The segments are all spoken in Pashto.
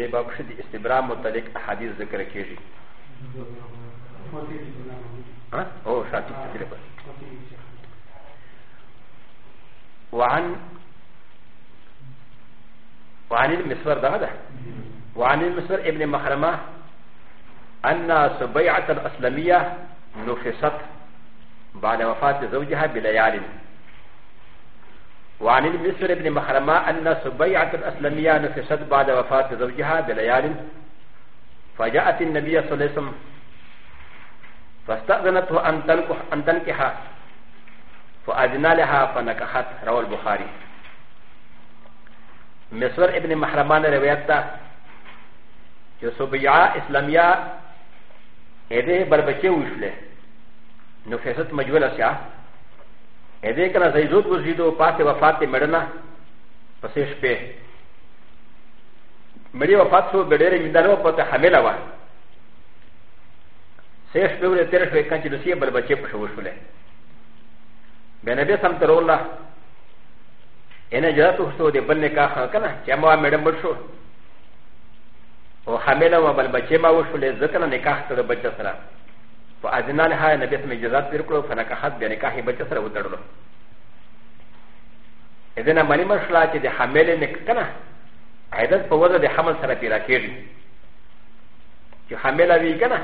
دی باب کښې د استبرا متعلق احادیث ذکر کېږي او شاطب تقریبا وعن وعن المسور ده ده وعن المسور ابن مخرمه أن سبيعة الأسلمية نفست بعد وفاة زوجها بليال وعن المسر بن محرما أن سبيعة الأسلمية نفست بعد وفاة زوجها بليال فجاءت النبي صلى الله عليه وسلم فاستأذنته أن تنكح فأذن لها فنكحت روى البخاري مصر بن محرمان روایت سبيعة إسلامية اذي بربكي وشله نفست مجولة エディカナザイドブジドパティワファティメダナパセシペメディワファツウベレミダノパテハメラワセシペウレテレフェカチドシエババチェプシュウシュレベネベサントローラエネジャートストディブネカハンカナチェマメダムシュウハメラワババチェマウシュレゼカナネカハトラバチェサラ فأذن لها نبي اسم إجازات بيركلو فنكحت بنكاح بچسر وترلو إذن مالي مرشلا چه ده حمل نكتنا عدد په وضع ده حمل سره پیدا کېږي چې حمل وي کنه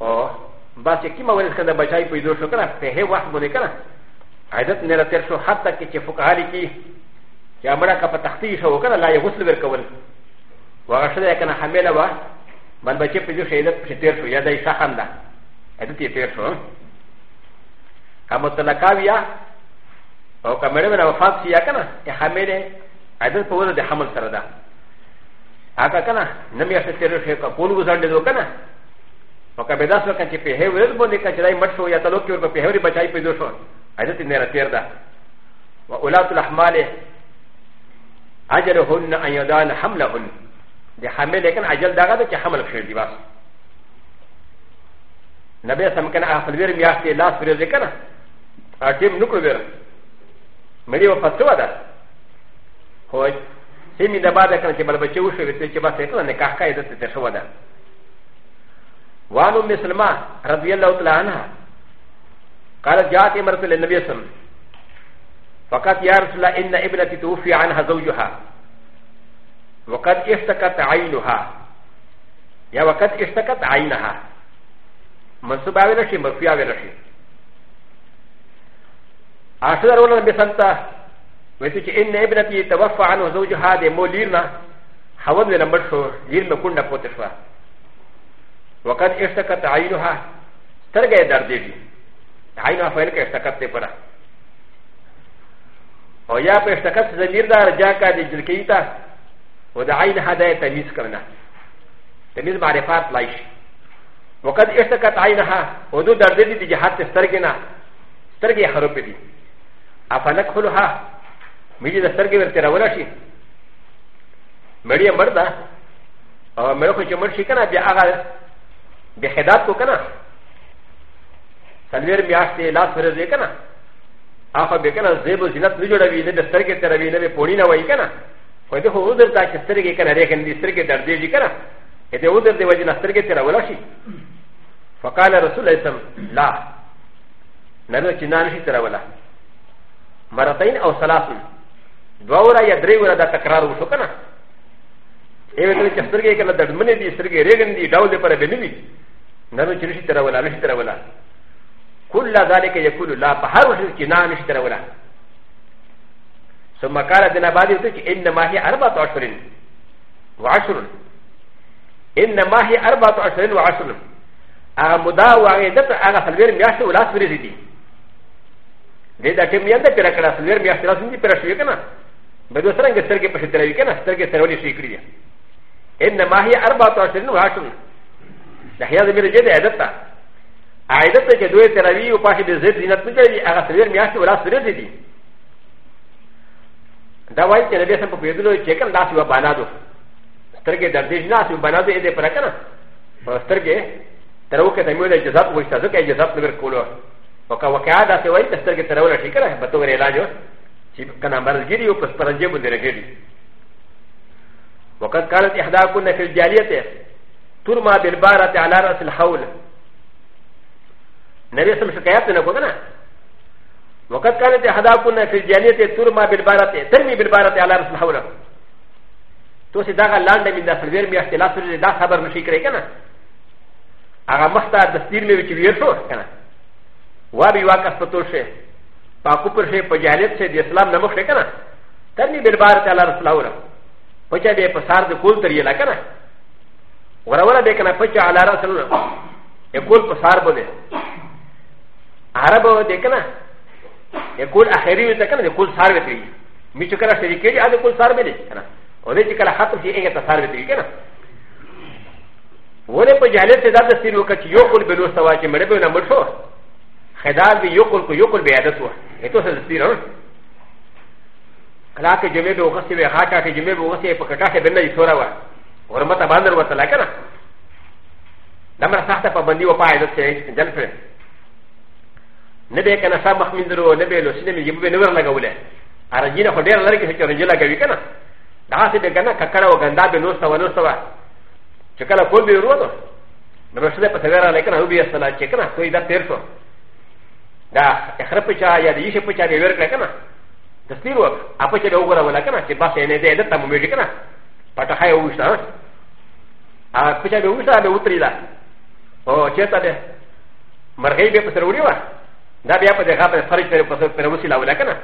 او بس کیما ورس کنه بچای پیدا شو کنه په هي وخت باندې کنه عدد نه راتر شو حتی کې چې فقهاري کې چې امره کا په تختی شو کنه لا یې غسل ورکول وغښله کنه حمل وه من بچه پیجو شهیدت پشی تیر شو یا دای شخم دا ادتی تیر شو که مطلقاو یا او که مره من وفات شی یا کنه یا حمیل عدد پوزه دی حمل سره دا آقا کنه نمیاشت تیر شو که کون گزرده دو کنه او که بداس وکن چه پیهی ورد بونده که چدای مد شو یا تلوکی ورکو پیهی وری بچای پیدو شو ادتی نیره تیر دا و اولاد الاحمال اجرهن ان یدان حملهن でハメレケンアジャルダガでキャハマルシェルディバス。なべさんかなアフリルミアスティラスフレゼカナ。アティムヌクルベル。メリオファトワダ。ホイ。セミダバダカンチバルバチュウシュウィテチバセクランネカカイドテテシュワダ。ワノミスルマ、ラビエラウトランハ。カラジャーティマルトレネビスン。ファカティアルスラインナイブラティトウフィアンハゾウジュハ。وقد اشتكت عينها يا وقد اشتكت عينها منصوب على شيء مرفوع على شيء اخر ولا بسنتا ويتش ان ابنتي توفى عنه زوجها دي موليرنا حوض نمبر شو ليرنا كنا بوتشوا وقد اشتكت عينها ترجع دردي عينها فعلك اشتكت تبرا او يا اشتكت زمير دار جاكا دي جلكيتا و د عین هدايه تمیز کرنا تمیز معرفات لایش وقد اشتكت عينها ودو درد دي دي جهات سترگنا سترگي خراب دي افلك خلها ميجي د سترگي ورته راولا شي مړي مردا او مړو خو چې مړ شي کنه بیا هغه به خدات کو کنه سلویر میاشتې لاس ورځې کنه هغه به کنه زیب زینت نه جوړوي نه د سترګې تروي نه به پوړی نه وای کنه و د هو در دا چې سترګې کنه ریکن دي سترګې در دې دي کنه دې و در دې وجه نه سترګې تر ولا شي فقال رسول الله صم لا نه چې نان شي تر ولا مرتين او ثلاث دوورا یا درې ورا دا تکرار وشو کنه ایو ته چې سترګې کنه دړمنې دي سترګې ریکن دي داول پر به نه دي نه چې نشي تر ولا نشي تر ولا كل ذلك يقول لا فهر وشي چې نان شي تر ولا ثم قال ابن عبادي تك انما هي اربعه اشهر وعشر انما هي اربعه اشهر وعشر اغمدا وعيدت على فلوير مياش ولا سريدي لذا كم يند كرا كرا فلوير مياش لا سندي كرا شوي كنا بدو سرنگ سرگے پشت تلوی کنا سرگے سرولي شي کړی انما هي اربعه اشهر وعشر دحیا زمیر جده عدت تا عدت ته دوی تلوی او پاشه به زید زینت نکړي هغه فلوير مياش ولا سريدي だわいてれべさんぽべどろいチェックンだしはバナド。ステゲダディジナーシュバナディエデプラカナ。ステゲタロケタミュージャザプウィスタズケジャザプルコロ。パカワカダセワイテステゲタロラシカラバトレラジオ。チカナバルギリオプスパラジェブデレギリ。وقد كانت إحداكن في الجالية ترمى بالبارة على رأس الحول نبي سمشكاياتنا كنا وقد كانت احداكن في الجاليه ترمى بالبارات ترمي بالبارات على رسول الله توسي داغا لاند من داخل غير مي اختلاف سر دا خبر نشي كري كنا اغا مختا دستير مي وچ وير شو كنا وابي واقف پتو شه پاکو پر شه پجالت شه دي اسلام نمخ شه كنا ترمي بالبارات على رسول الله پچا بي پسار دي کول تريه لا كنا ورورا بي كنا پچا على رسول الله يقول پسار بده عربو دي كنا でこうあへりゅうたかんでこうされている。みちからせりけりあでこうされている。おでちからはとしえがたされているけな。ولا بجالس ذات السير وكتي يقول بلوس تواجه مربي ونمرشو خدار بي يقول كو يقول بيادته اتو سير هون کلا کې جمعې به وغسې وي هاټا کې جمعې به وغسې په کټا کې بنه یې سوره وه ورمته باندې ورته لکه نه دمره سخته پابندي وه پای دسې جلفې نه به کنه سم مخمن درو نه به لوسینه می جيبه نه ور لګولې ارجینه خو ډیر لري کې چې رنجلا کوي کنه دا څه به کنه ککړه او ګندا به نوسته و نوسته وا چې کله کول به ورو نو نو څه په تګره لیکنه هو به اصلا چې کنه کوئی دا تیر شو دا اخر په چا یا دې شي په چا به ور کړ کنه تصویر وک اپ چې وګوره ولا کنه چې بس نه دې دته مو میږي کنه پټه خای وښتا ا په چا به وښتا به وتري دا او چې ته مرغې به په سر وړي وا だびやぱでがぱファリペルパソペルウシラウラカナ。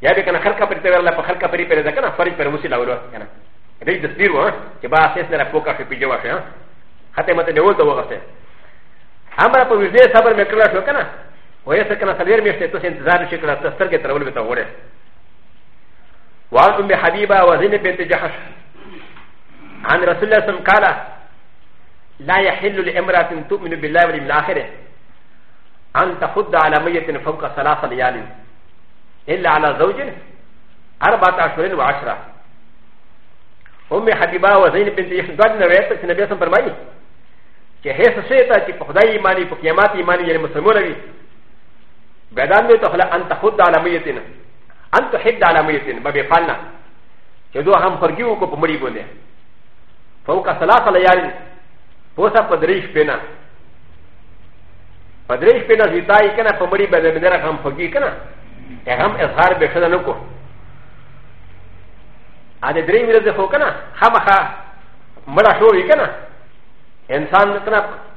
やべかなはかぱりペルラパハカパリペルザカナファリペルウシラウラカナ。レイズスピルワー、ケバーセスナラポカフィピジョワシャ。ハテマテネウトワセ。アマラポウィゼサブメクラショカナ。ウエセカナサレミシェトセンザーシェクラスタケタウルトウォレ。ワークンベハビバワゼネペテジャハシ。アンラスレスンカラ。لا يحل لامرأة تؤمن بالله واليوم الآخر أن تخد على ميت فوق ثلاث ليال إلا على زوج أربعة أشهر وعشرة أم حبيبة وزينب بنت يحدد نويت النبي صلى الله عليه وسلم چې هیڅ شی ته چې په خدای ایمانی په قیامت ایمانی یعنی مسلمان وي بدان مې ته ان تخد على ميت ان تحد على ميت به پالنه چې دوه هم فرګي وکړو په مړي باندې فوق ثلاث ليال پوسه په درېش پینه パデレシピナジタイケナパマリバデメラハムフォギケナエハムエハーベシャナノコアデレミルズフォケナハマハマラショウイケナエンサンケナ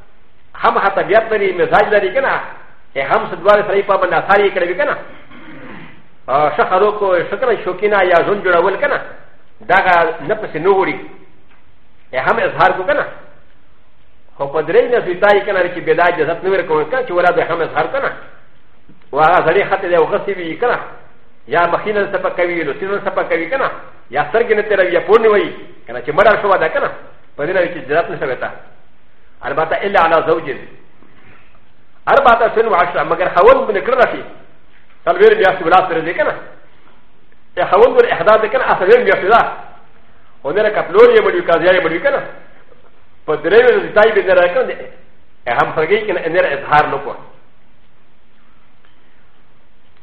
ハマハタビアプリメザイダリケナエハムスドワレフリパマナサリケナビケナシャハロコシャカナショキナヤゾンジュラウルケナダガナプシノウリエハムエハーコケナ او په درې نه سوتای کنه چې بلا اجازه نه ورکوي کنه چې ولا به هم اظهار کنه واغه زری خط دی او غسی وی کنه یا مخینه سپه کوي نو سینه سپه کوي کنه یا سرګ نه تر یا پورنی وی کنه چې مړ شو دا کنه په دې نه چې اجازه نه شوي تا البته الا علی زوج اربعه سن وعشره مگر حول بن کړه شي تلویر بیا سی بلا سره دی کنه حول بن احداث کنه اصل بیا سی دا ونره کپلور یې مړ یو کازیا یې مړ یو کنه パデレベルタイビンラカンでハムファゲキンエネルエハーノコ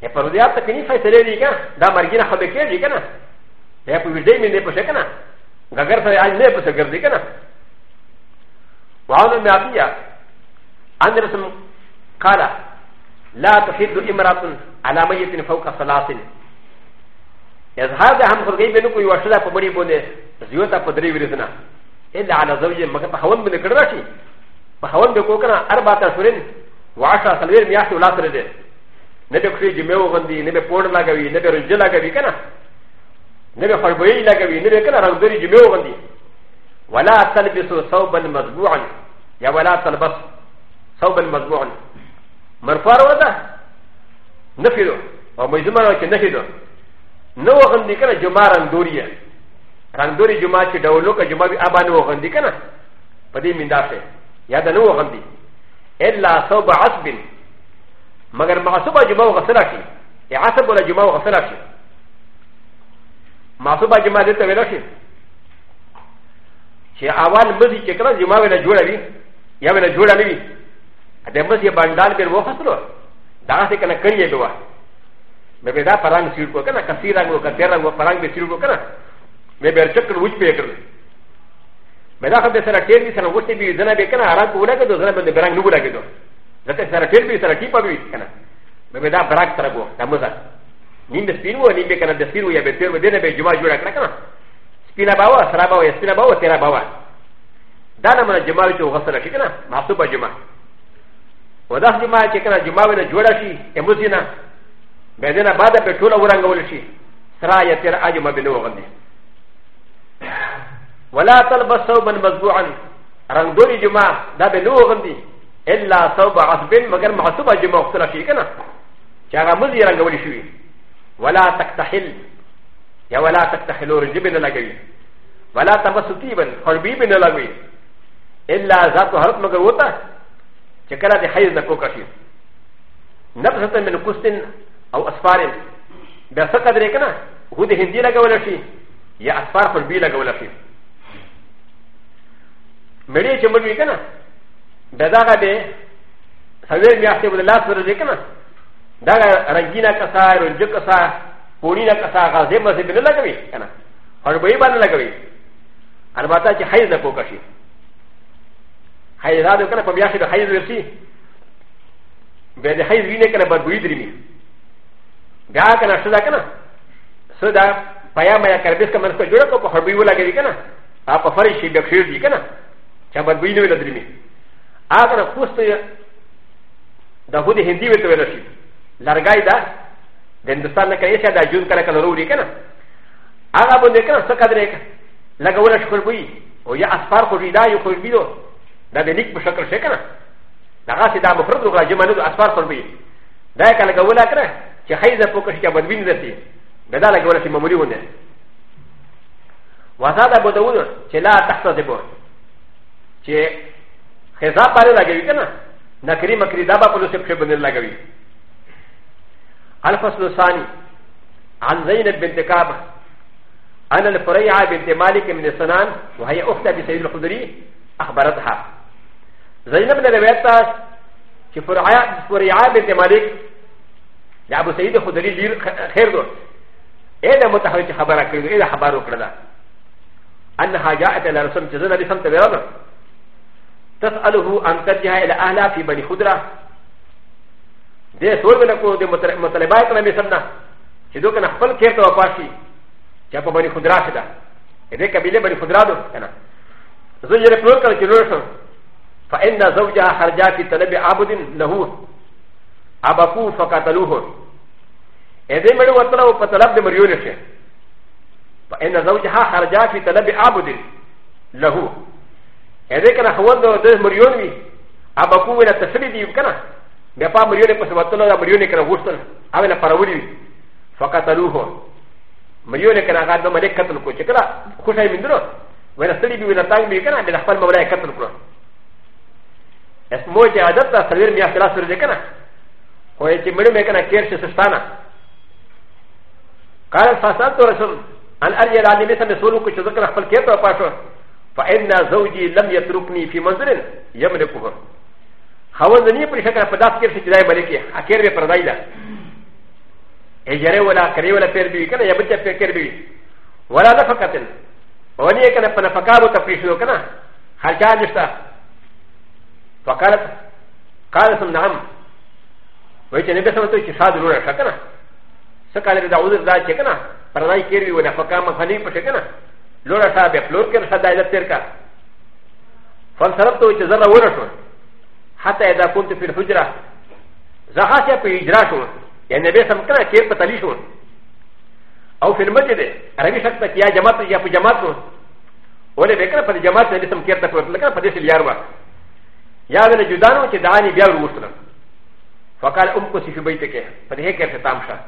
エパルディアタキニファイセレリカダマギナハベケリカナエプリデミネプシェカナガガサアンネプセグリカナワウンメアピアアンデルソンカララトヒッドイムラトンアラマイティンフォーカサラシン ا ز ه ا د ه م خ ر ج ي ب ن ك و ي و ش د ا ب م ر ي ب و ن ز ي و ت ا ب د ر ي و ر ز ن ا إلا على زوجه مكان تحول من الكراشي تحول بكوكنا أربعة أشهرين وعشرة سلوير مياشي ولا سردين نبي كشي جميو غندي نبي بورد لاغوي نبي رجل لاغوي كنا نبي فربوي لاغوي نبي كنا رغدري جميو غندي ولا تلبسوا ثوبا مطبوعا يا ولا تلبس ثوبا مطبوعا مرفار ودا نفيدو او ميزمان وكي نفيدو نو غندي كنا جمارا دوريا کندوري جمعه چې ډولو که جمعه به ابا نه وغندي کنه په دې منداسه یاد نه وغندي الا صوب عصب مگر معصوبه جمعه وغسره کی یا عصب ولا جمعه وغسره کی معصوبه جمعه دې ته ویل شي چې اول مزي چې کله جمعه ولا جوړه وي یا ولا جوړه نه وي د مزي باندال پر وغسلو دا څه کنه کړی دی وای مې دا پرنګ سیټ کو کنه کثیر رنگ کو کثیر رنگ پرنګ به سیټ کو کنه メベルチョクルウチベクルメラハデサラテリサラウチビザナベカナアラコウラケドザナベブラングラケドザテサラテリサラキパビカナメベダブラクタラゴダムザニンデスピンウォーニンベカナデスピンウォーヤベテルウデネベジュマジュラクラカナスピナバワサラバワスピナバワテラバワダナマジュマウチョウハサラキカナマフトバジュマウダスジュマチェカナジュマウナジュラシエムジナベデナバダベトラウランゴウシサラヤテラアジュマベノウガンディ ولا تلبس ثوبا مزبوعا رنگدوري جمعه دا به نو غندي الا ثوب عصب مگر محسوبه جمعه خپل شي کنه چې هغه مزي رنگولي شوی ولا تكتحل یا ولا تكتحل رجب نه لګوي ولا تمس طيبا حربيب نه لګوي الا ذات حرف مگر وتا چې کله د حیز نه کوکا شي نفسه من قسطن او اسفار بیا څه قدرې کنه هو د هندي لګول شي یا اسفار حربي لګول شي メリーチェムリーかなダダガデサウェミアティブルラスルディカナダガラギナカサー、ウジュカサー、ポリナカサー、ガゼマゼミルラガビカナ、ハルバイバルラガビアルバタチハイザポカシハイザードカナファミアシドハイザーシーベデハイズウィネカナバグイズリミガーカナシダカナソダパヤマヤカルビスカマンスコジュラコハルビウラガビカナアパファリシー、ビアクシューディカナチャバビノイラディミアガラフステダフディヘンディウェトウェラシラガイダデンデスタンカエシャダジュンカラカロリケナアラボネカナサカデレカラガウラシコルビオヤアスパーコリダヨコルビドダデニクシャカシェカナラガシダムフロドラジマノアスパーコルビダイカラガウラカナチハイザポケシャバビンデシダダラガウラシマムリウネワザダボダウナチェラタサデボ چې خزاب باندې لګوي کنه نکری مکری دا په لوسه په باندې لګوي الفصل الثاني عن زينب بنت كعب عن الفريعة بنت مالك من السنان وهي أخت أبي سعيد الخدري أخبرتها زينب روايتها چې فريعة بنت مالك يا أبو سعيد الخدري لير خير دور ايه ده متحرك خبره كده ايه ده خبره كده انها جاءت الى رسول الله صلى الله عليه وسلم تسأله أن ترجع إلى أهلها في بني خدرة دي سوى من أكو دي مطلبات نمي سنة شدو كان أخفل كيرت وفاشي جاپا بني خدرة شدا إذا كبيلة بني خدرة دو كان زوجة رفلور كان كنورسن فإن زوجها خرجا في طلب عبد له أبقو فقتلوه إذا مرو وطلعوا فطلب دي مريونشه فإن زوجها خرجا في طلب عبد له ا ذ ك ن ا هو د مريون وي ا ب ا ك و ن ا تسري دي يمكن ب ا ب ا مريون ا سبتنا ا مريون كان غوستن ا ب ن ا فراولي فقتلوه مريون كان غاد ملك قتل كو شكرا خشي من دونه ولا سري بي ولا تاي بي كان بلا خبر مولاي قتل كو اسمو جي عادت سرير ميا خلاص سر دي كان هو يتي مريم كان كير شستانا قال فسالت رسول ان ارجع لعلي مثل سولو كو شذكر خپل كيتو پاشو فإن زوجي لم يتركني في منزل يملكه خوندني پر شکر پداس کې چې دای ملکی اخر به پردای ده اجره ولا کری ولا پیر بي کنه یا بچا پیر کر بي ولا نفقتن ونی کنه په نفقارو ته پیښو کنه خرچا نشتا فقالت قالت نعم وای چې نبی سمته چې صاد ورونه کنه سکه لري دا عذر دا چې کنه پردای کیږي ولا فقام خني پټ کنه لورا تا به پلور کړ صدا یې تیر کا فن صرف ته چې زره ورټو حتی اذا كنت في الحجره زهاسه په اجرا شو یعنی به سم کړه کې په تلی شو او في المسجد عربي شخص ته یا جماعت یا په جماعت نو ولې به کړه په جماعت دې سم کېرته پر لکه په دې سل یار وا یا دې جدانو چې دانی بیا ورغوستل فقال ام کو سفي بيتك په دې کې ته تام شه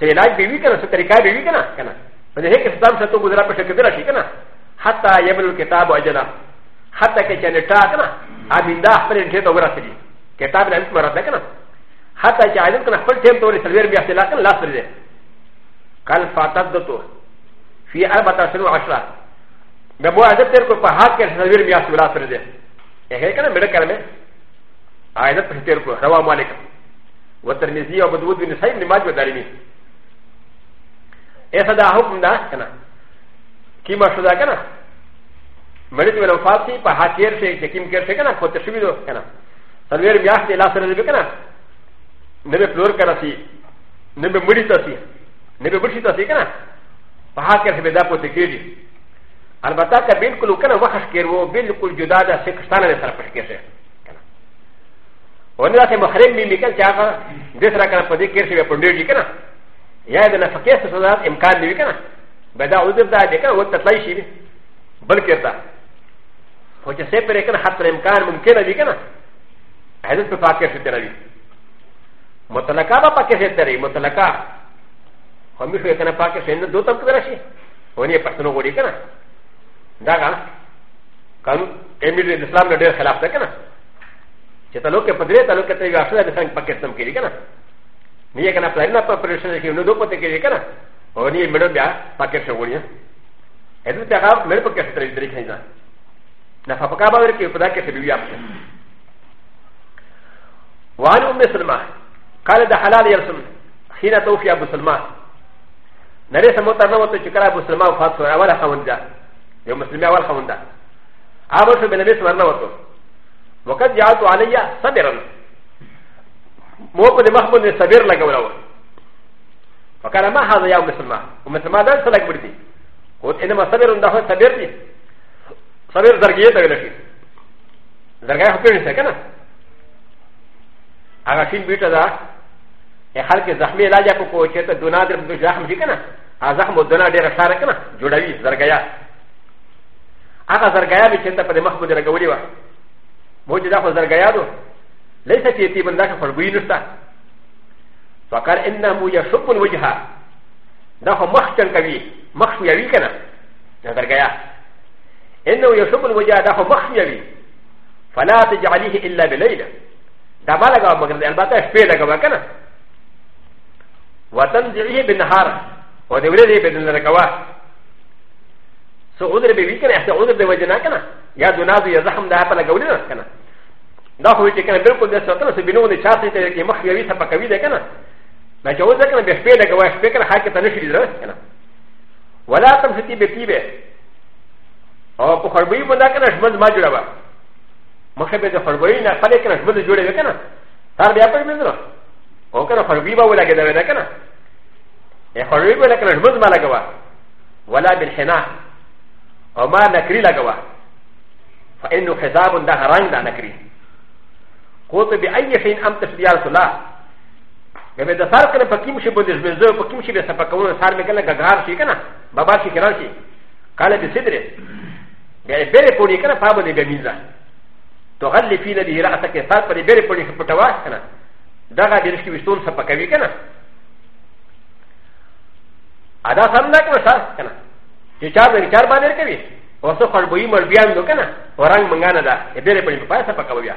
سلاج بيوي کنه څه طریقہ بيوي کنه کنه من هيك اسلام شتو غدرا پش كدرا شي كنا حتى يبل الكتاب اجلا حتى كچن تا كنا امين دا خپل انټه تو غرا سړي كتاب نه اسمه راته كنا حتى چې عالم كنا خپل ټیم توري سلوير بیا اختلاف كنا لاس لري قال فاتدتو في اربعه سنو عشره بابو عزت تر کو په حق کې سلوير بیا اختلاف لاس لري هي كنا مړه کړم عائلت پر تیر کو روا مالک وترمذی او بدود بن سعید نماز ودارمی ا دا حکم دا کنه کی ما شدا کنه مړی ولو فاطی په حاکیر شي چې کیم کیر شي کنه خو تشوی دو کنه سلویر بیا ته لاس نه دی کنه نه به فلور کنه سی نه به مړی تاسو نه به بشی تاسو کنه په حاکیر به دا پته کیږي البته که بالکل کنه وخش کیر وو بالکل جدا ده سکستانه نه سره پښ کیږي ولكن هذا المخرج من المكان الذي يجعل هذا المكان يجعل هذا المكان يجعل هذا المكان やでなファケストな、イムカンディケナ。バダウズダディケナ、ウォッタライシー、ブルケタ。フォチェセペレケナ、ハトレムカン、ムケナディケナ。アルプパケステラビ。モトラカバパケステリ、モトラカ。ファミフェケナパケステンドトクラシー。ウォニエパスノゴリケナ。だが、カン、エミリー、イスラムのデルハラフテケナ。チェタロケパデレタロケティガー、フェルディファンパケステムケリケナ。ミヤカナプランナパプレシャンキューノドポテキリカナオニメロビアパケシャウリアエルタガメルポケストリデリケナナファパカバリキュープラケシビアプシャワンウミスルマカレダハラリアルソンヒナトフィアブスルマなれさもたのとチカラブスルマンファツワワラハウンダよむすみあわハウンダアワシュベネビスワナワト وقد جعلت علي صبرا مو په دې مخ باندې صبر لګول و فکر ما هذا یا مسلمان او مسلمان دا څه لګ بړتي او انما صبر انده هو صبر دي صبر درګې ته ولکې درګې خپل نشته کنه هغه شین بیٹا دا یا خلک زخمی علاج کو کو چې ته دونا در په زخم شي کنه ا زخم او دونا ډیر ښار کنه جوړوي درګیا هغه درګیا به چې ته په مخ باندې لګولې و مو چې دا خو درګیا دوه ليس في يتيم ذاك فربين نستا فقال إنه يشب الوجه ده مخشن كبير مخشو يبي كنا نظر جايا إنه يشب الوجه ده مخشو يبي فلا تجعليه إلا بليلة ده ما لقى مقرد البتة شبيه لقى كنا وتنزعيه بالنهار ودولده بدن لقواه سو عذر بيبي كنا احسن عذر ده وجنا كنا يا دونازو يا زحم ده هبا لقولنا كنا だほうちかんべるこですと、せびのでチャーシーで、もしよりさばかびでかな。なじょうせかんべふべでかわしべかはかたぬしりらかな。わらたむしきべきべ。おこはびもなかなしまずまじゅらば。もしべではびなかれかなしまずじゅれかな。たべあぱみずら。おかのはびばわらけだれかな。えはびばらかなしまずまらかわ。わらびへな。おまなくりらかわ。ファインのへざぶんだはらんだなくり。قوت بأي شيء أم تشريع الصلاة لما دسار كنا فكيم شي بندش بنزو فكيم شي بس فكون سار مكلا غغار شي كنا بابا شي كران شي قال بسدره يعني بيري بوني كنا فابن بميزا تغلي فينا دي رأسك سار بري بيري بوني خبطواش كنا دغا بيرشكي بشتون سبكوي كنا ادا سامنا كنا سار كنا چار نه چار باندې کوي اوسو خلبوي مربيان دو کنه ورنګ منګانه ده به لري په پای څه پکاو بیا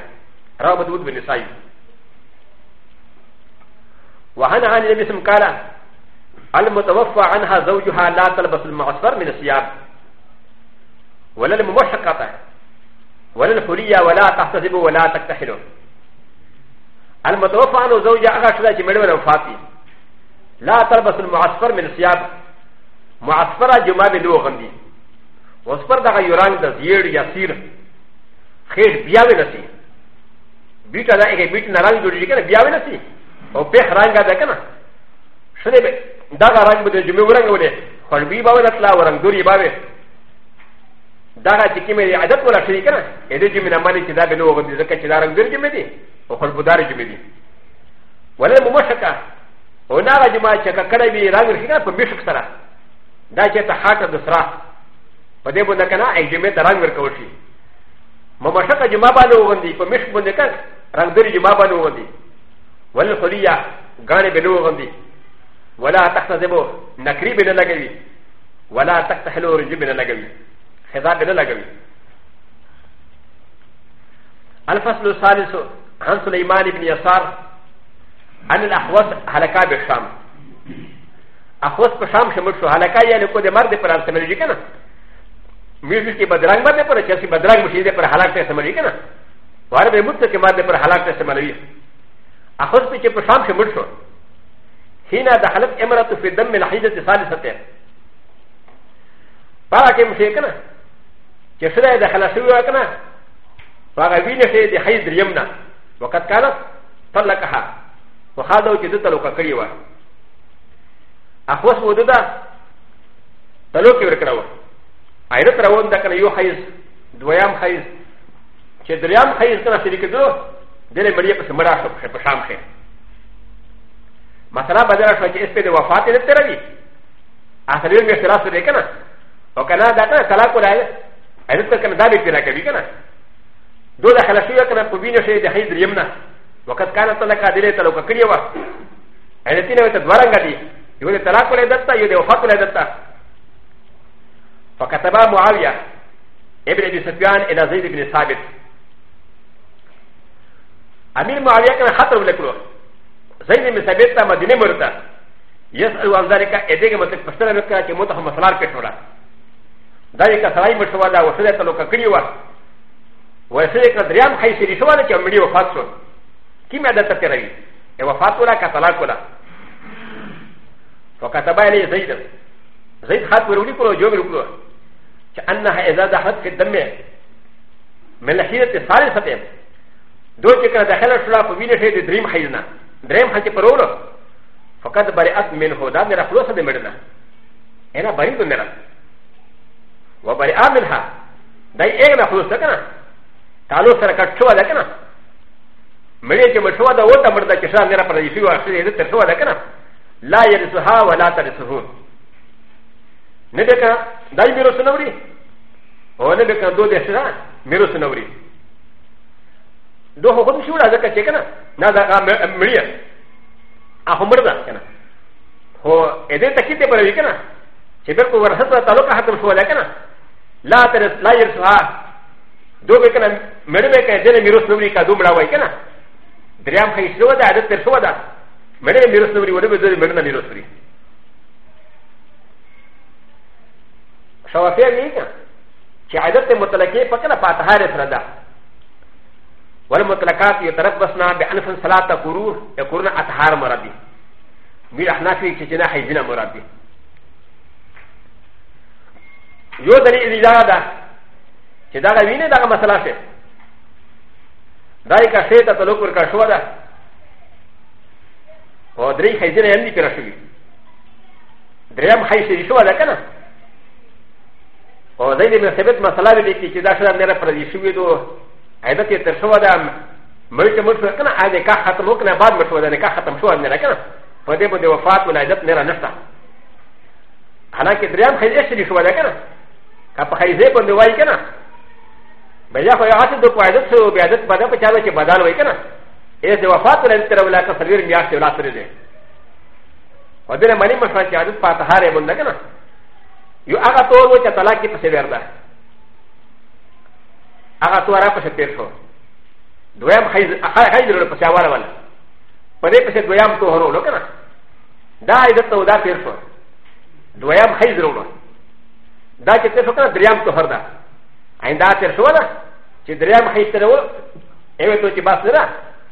رواه داود والنسائي وعن عن النبي صلى الله عليه وسلم قال المتوفى عنها زوجها لا تلبس المعصر من الثياب ولا الممشقة ولا الحلية ولا تحتسب ولا تكتحل المتوفى عنه زوجها أغا شلا جميل ولا وفاتي لا تلبس المعصر من الثياب معصفرة جمع بلو غندي وصفر دغا يران دا زير يسير خير بياوي نسير ビタダイケビタナランジュリケン、ビアウェナシー、オペハランガデカナ。シレベ、ダガランブデジムウランゴデ、ホルビバウェナスラワンドリバウェ。ダガチキメディアダコラシリケナ、エデジミナマリチダベノウディザケチダランドリメディ、オホルブダリジメディ。ウェルモシャカ、オナラジマシャカカレビランギナプミシクサラ。ダチェタハカドスラ。パデボナカナ、エジメタランギカウシ。ママシャカジマバノウンディ、パミシクボネカナ。رندري جما بنو غندي ولا خليا غاني بنو غندي ولا تحتزبو نكري بن لغوي ولا تحتحلو رجي بن لغوي خذا بن لغوي الفصل الثالث عن سليمان بن يسار عن الاحوص هلكا بالشام احوص بالشام شمل شو هلكا يعني كود مرد فرانس ملجي كنا ميوزيك بدرانگ بدرانگ مشيدة پر حلاك تسمجي كنا و ر ب ي م ت ك م ا د ب ر ح ل ا ك ت س م ا ل ي أ خ ذ ت ك ب ر ش ا م ش م ر ش و هنا دخلت إ م ر ة في دم ا ل ح ي ز ة ث ا ل ث ة فراك مشيكنا كسرى دخل سويكنا فغابين شيء د ح ي ز اليمنى وقد كانت طلقها وخاذا وجدت لك كريوه أ خ ذ وددا تلوكي وركناوه أ ي ن ت ر و ن دكنا يو حيز دوام حيز چې دریم خیز سره شریک کړو دله مړی په سمرا شو په شام کې مثلا بدره شو چې اس په د وفات نه تر وی اخرین کې سره سره کنه او کنه دا کنه طلاق ولای اې ته کنه دا به پیرا کوي کنه دو د خلاصو یو کنه په وینې شي د خیز دریم نه وقت کان ته لکه دله ته لوک کړی و اې ته نو ته دوارنګ دی یو د طلاق ولای دتا یو د وفات ولای دتا فكتبا معاويه ابن ابي سفيان الى زيد بن ثابت アミマリアからハトウレクロザイネミサベタマディネムルタ يس ا ل و ا ل ذ ل ك ا د ي ك م ت ك ف س ر ب ك ا ك م ت ه م س ل ا ر ك ش و ل ا ذلك سلاي م ش و ا د ا و س ل ت ل و ك ك ر ي و ا و س ل ك ا د ر ي ا م حي سيري شوانا ك م ر ي و ف ا ت ش و كم ا د ت ت ر ي ا و ف ا ت و ل ا ك ت ل ا ك و ل ا فكتب ا ل ي زيد زيد خ ا ت و ر و ل ي ك و ل و جوبر و ل و ك أ ن ه ا إ ذ ا د ح ت في الدم من ا ل ح ي ر ة الثالثه どちかでヘルシュラフィルヘイドリームヘイナ、ドリームハチパローラ、ファカタバリアッメンホダーネラフローサデメルナ、エナバリンドネラ、ワバリアメンハ、ダイエナフローサカナ、タローサカチョアダカナ、メレジムシュワダウォタマルダキシャネラパリシュワシュワダカナ、ライエルスハワラタリスホン。ネデカ、ダイミロスノブリ、オネデカドデシラ、ミロスノブリ。どこもしゅうらざかちかななざかむりやあほむらだかなほえでたきてばらいかなしべこわらさたろかはたむそうだかならてらいやすはどべかなめるべかでみろすみかどむらわいかなでやんかいしょだあれてそうだめるみろすみわれべでめるなみろすみシャワフェアにいかな چې عادت متلکې په کله فاتحه لري سره ده والمطلقات يتربصن بأنف صلاة قرور يكون أطهار مربي من أحنافي كجنا حيزنا مربي يودني إذا دادا كدادا وين دادا مسألة شيء ذلك شيء تتلوك وركشوا دا ودري حيزنا يمني كرشوي دريم حيزنا شوا دا كنا ودري من سبب مسألة بيكي كدا شدا نرى فرزي شوي دو アイドティーテルシュワダム、メルテムルフェクナ、アデカハトムクナバームシュワダネカハトムシュワネラカナ、ファデブデウファトナイドテネラナスタ。アナキディアムヘエシリシュワダカナ、カパヘゼブンデワイカナ、ベジャファヤアティドクワイドツウベアデツバダペチャベチバダウエカナ、エデウファトナイテラウラカファリミアシュラスリディ。و د ل م ن ي م ش ر ا ت ي ا د ف ا ت ح ا ر ي ب ن د ك ن ا يو اغا تور و ت ا ل ا ك ي ف س ي ر د ا هغه تو را پسې تیر شو دویم حیدر پسې اواله ول په دې پسې دویم تو هرو نو کنه دا عزت تو دا تیر شو دویم حیدر ولو دا چې تیر شو کنه دریم تو هر دا عین دا تیر شو دا چې دریم حیدر و ایو ته چې بس نه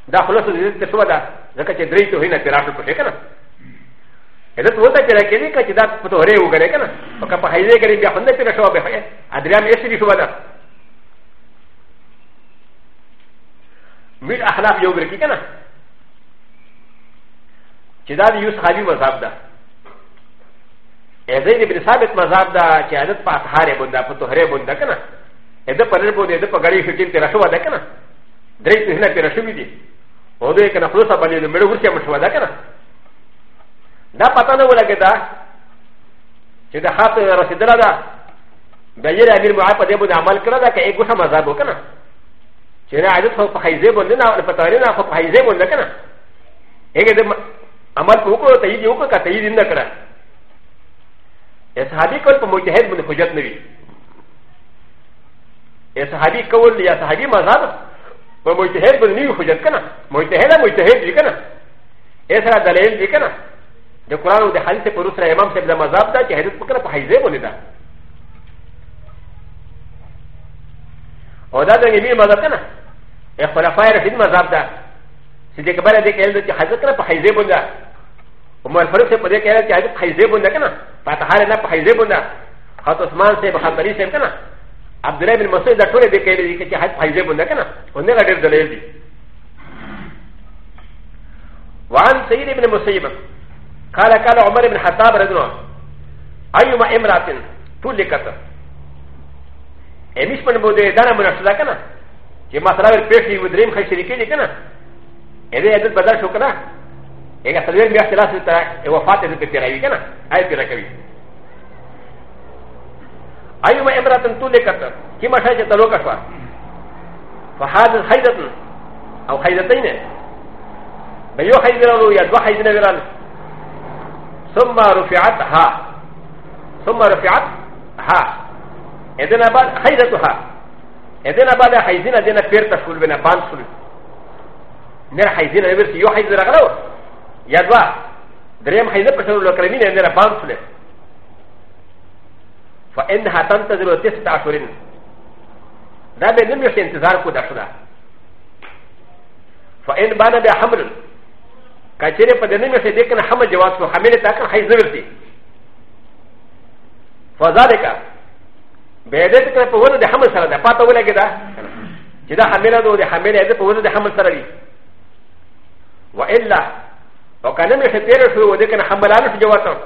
دا خلاص دې تیر شو دا ځکه چې درې تو هینه تیر شو پسې کنه ا ل ت و ت ا چرا کلی کا چدا پتو ہرے ہو کرے کنا پکا پہائی دے کرے بیا فندے پیرا شو بے ہے ادریان ایسی شو دا ミルアハラフヨブリキキャナチダディユスハビマザブダエゼリブリサビッマザブダチアレッパハレブンダフトヘレブンダキャナエデパレブンデデパガリフィキンテラシュワダキャナデレクティナピラシュビディオデキャナフロサバリルメルウシアムシュワダキャナダパタナウラゲダチダハトラシダラダダイヤアミルマアパデブダマルカラダケエゴサマザブキャナ ا ل ا عدد فوق حيزيب ولنا فتارينا فوق حيزيب ولنا هيك عمل فوقه تايد يوكا كتايد نكرا اصحابي كل فمجاهد من حجت نبي اصحابي كول يا صحابي مذهب ومجاهد من نبي حجت كنا مجاهد مجاهد كنا اصحاب دليل كنا د قران او د حديث پر اسره امام صاحب د مذهب دا چې حدیث پکره په حیزه باندې دا او دا د امیر مذهب کنه ا خلفاء رشید مذهب ده صدیق بره دې کېل چې حضرت کړه په حیزه بوندا عمر فاروق سے پدې کېل چې حضرت حیزه بوندا کنه فتح علی نه په حیزه بوندا حضرت عثمان سے بخاری سے کنه عبد الله بن مسعود دا ټول دې کېل دي چې حضرت حیزه بوندا کنه اونې غډر دلې دي وعن سيد بن مسيب قال قال عمر بن خطاب رضي الله ايما امراه تلكت امش من بوده دانا مناسبه كنا ي م ا س ر ا ب ر بيشي ودريم خ ي ش ر ي ك ي لكنا اذا ادت بدل شكرا اذا سلوك بيع سلاس وفاه ا ل ب ت ر ا ي كنا اي بيركبي ايما أيوة امراه تولكت كما شاشه تلوكتها فهذا خيزه او خيزتين بيو خيزنا لو يدوى خيزنا بيران ثم رفعتها ثم رفعتها اذن خيزتها ادنا بعد حيزين ادنا بيرتا شول بنا بان شول نر حيزين ادنا يو حيز رغلو يدوا دريم حيز بشنو لو كلمين ادنا بان شول فانها تنتظر تسعة عشرين دا به نم يش انتظار کو دشلا فان بان به حمل كاچره په دنه مشه دیکن حمل جواز کو حمل تاکل حيز ورتي فذلك ベディカポーズでハムサラダ、パトウレゲダ、ジダハメラドでハメラドポーズでハムサラリ。ワエラ、オカネメセテルフウディカハムラルフジョワト。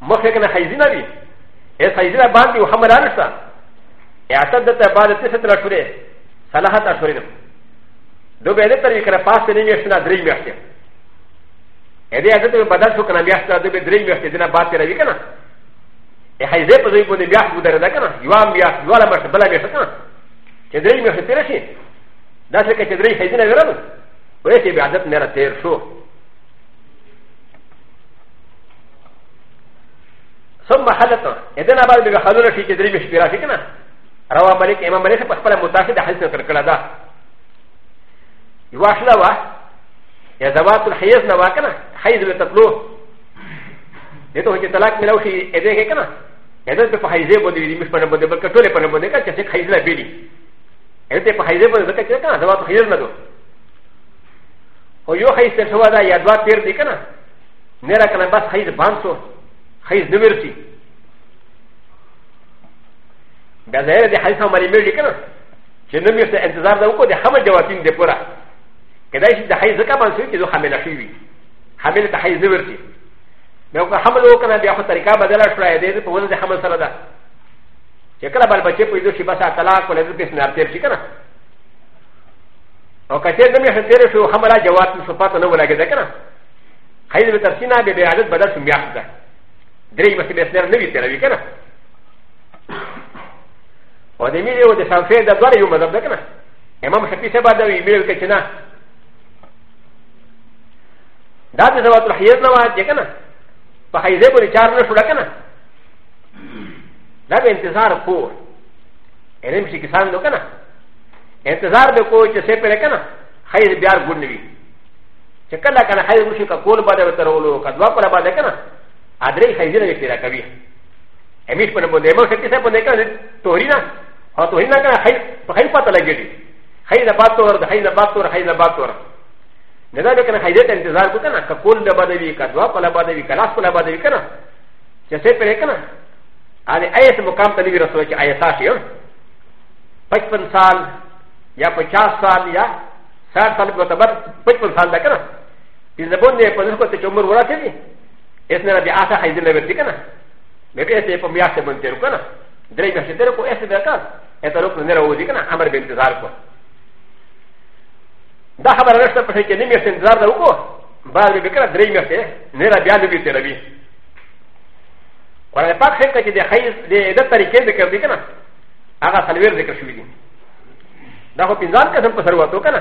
モヘケナハイズナビ、エサイズナバンディウハムラルサ、エアタダタバディセテラフレ、サラハタフレドベディカリカラパスティニューシナ、ドリミアシェ。エディアディアディアバダフウカナビアシナ、ドベディミアシェディナバティラビカナ。ハイゼプズイコディビアフウダレダカナ、ユアンビアフウダマシャバラビアサカナ、チェデリミアシテレシー、ダセケチェデリハイゼナグラム、ウエシビアザプネラテルショー。ثم حلتا اذن ابا بن خلول في جدري بشبيرا فيكنا روى مالك امام مالك فقال متاخد حديث كركلادا يواشلا وا يا زوات الحيز نواكنا حيز لتطلوه でときたら、みなし、えでけかな。えでと、ハイゼボディリミスパンボディブルカトレパンボディカチェハイゼラビリ。えでと、ハイゼボディブルカチェカナ、だわとヘルナド。およハイセンソワダヤドワペルディカナ。ネラカナバスハイズバンソ、ハイズヌメルシー。だぜ、ハイサマリメリカナ。チェノミスエンザーダウコ、でハマジャワティンデポラ。けだし、ハイズカバンシューキドハメラシュウィ。ハメラハイズヌメルシー。ا ل ك حمل و كان بياخد طريقه بدل اشرع دي ف و ل د حمل سردا شكرا بالبشي بيدو شي بس اطلاق ولا بس نارتير شكرا او كثير دم يحتير شو حملا جوات صفات نو ولا كده كنا خير بترسينا ببيعات بدل سم ياخد دري بس بس نار نبي تلوي كنا ودميلي ودي سانفير دا دوار يوم مذهب ده كنا امام حفيظ بعد ويميل كتنا دا دي زوات الحيات نوات كنا په حیزه باندې چار نه شوړه کنه دا به انتظار کو علم شي کسان دو کنه انتظار به کو چې څه پره کنه حیز بیا ګډ نوي چې کله کنه حیز مشي کا کول باندې ترولو کدوا پر باندې کنه ادرې حیز نه پیرا کوي امیش په باندې مو شکه څه باندې کنه تورینا او تورینا کنه حیز په حیز پته لګېږي حیز باتور حیز باتور حیز باتور ن ذ ا ل ك ن ح ي د ت انتظار كنا كقول لبدوي كدوا كلا بدوي كلاس كلا بدوي كنا جسد پر كنا على آية مقام تنبي رسول الله آية ساشي پچپن سال یا پچاس سال یا ساٹھ سال معتبر پچپن سال دا کنا اس زبون نے پندرہ کو تے عمر ورا تھی اس نے ربی آسا حیض نے ورتی کنا میں بھی ایسے پمیا سے بنتے رو کنا درے کا شدر کو ایسے بیکار ایسا لوگ نے رہو دی کنا امر بے انتظار کو だはばらしたパシャケネミスンザーダウコバービビカラデレミアテネラビアンビテレビこれパクシャケでハイデータリケンデカディカナアガサルベルデカシュウィンだほピンザーカンパサルワトカナ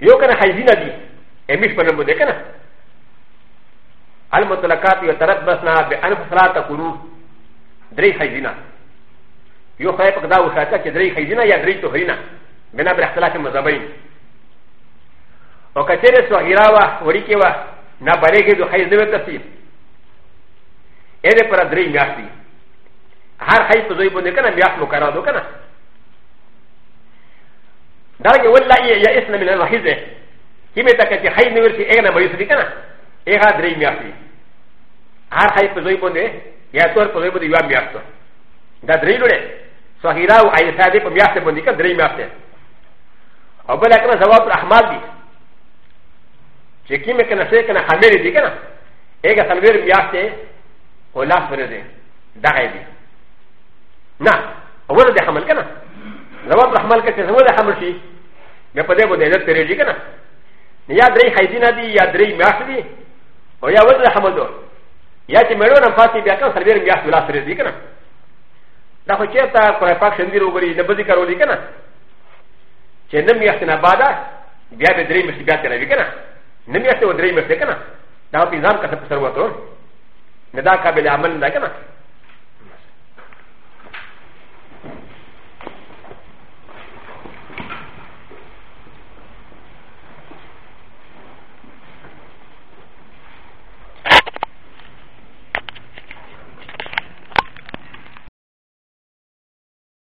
ヨカナハイジナディエミスパナムデカナアルモトラカティアタラバスナーベアンファラタクルデレハイジナヨカイパクダウシャタケデレハイジナヤデレトヘリナ من امر اختلاف مذهبين وكثير صغيرة وريكيوة نبالغي دو حيث نوى تسيب اذا پر دري مياشتي هر حيث تزوي بنده كنا مياشت مقرار دو كنا دارك والله يأسنا من الوحيزة كما تكتي حيث نوى رسي اغنى مريسي كنا اغا دري مياشتي هر حيث تزوي بنده يا تور تزوي بنده يوام مياشتو دا دري لونه صغيرة وعيثة دي پا مياشت بنده كنا دري مياشتي او بل کنه ثواب رحمت دی چې کیمه کنه څه کنه حمل دی کنه هغه سلویر میاشته او لاس پر دی دغه دی نه اول د حمل کنه ثواب رحمت کې ثواب د حمل شي مې په دې باندې عزت پیریږي کنه یا درې حیزینا دی یا درې میاشت دی او یا ول د حمل دو یا چې مېړو نه پاتې بیا کنه سلویر میاشت ولا سره دی کنه دا خو چېرته قرآن پاک شندې روبري نه بذکر ولي کنه چې نم یختنه بعده بیا به درې مشي بیا تلوي کنه نم یخته و درې مشي کنه دا په نظام کسب سره وته نه دا قابل عمل نه کنه